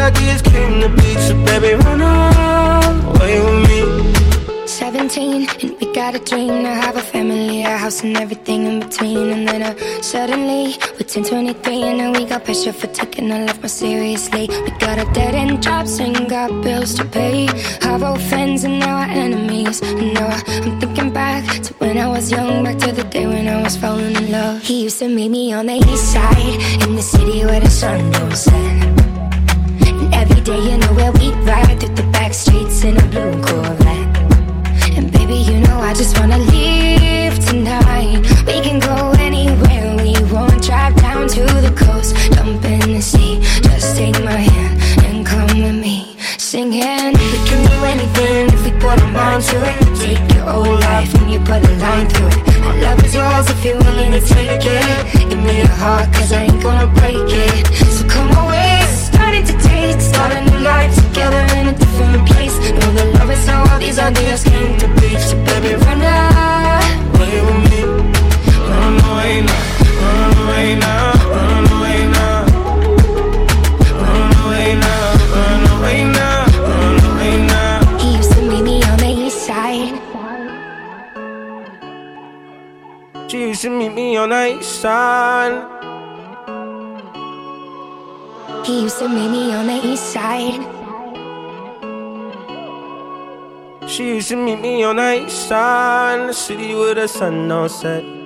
ideas came to be. So baby, run away with me. 17 and we got a dream to have a family, a house and everything in between. And then uh, suddenly we're 10, 23 and we got pressure for taking our life more seriously. We got a dead end jobs and got bills to pay. Have old friends and now our enemies. And now I'm thinking back to when I was young, back to the day when I was falling in love. He used to meet me on the east side in the city blue Corvette. And baby, you know I just wanna leave tonight. We can go anywhere we want. Drive down to the coast, jump in the sea. Just take my hand and come with me, singing. We can do anything if we put our mind to it. Take your whole life and you put a line through it. My love is yours if you're willing to take it. Give me your heart, cause I ain't gonna break it. So come away, starting to how all these ideas came to be. So baby, run away with me. Run away now, run away now, run away now. Run away now, run away now, run away now. He used to meet me on the east side. She used to meet me on the east side. He used to meet me on the east side. She used to meet me on the side in the city with the sun on set.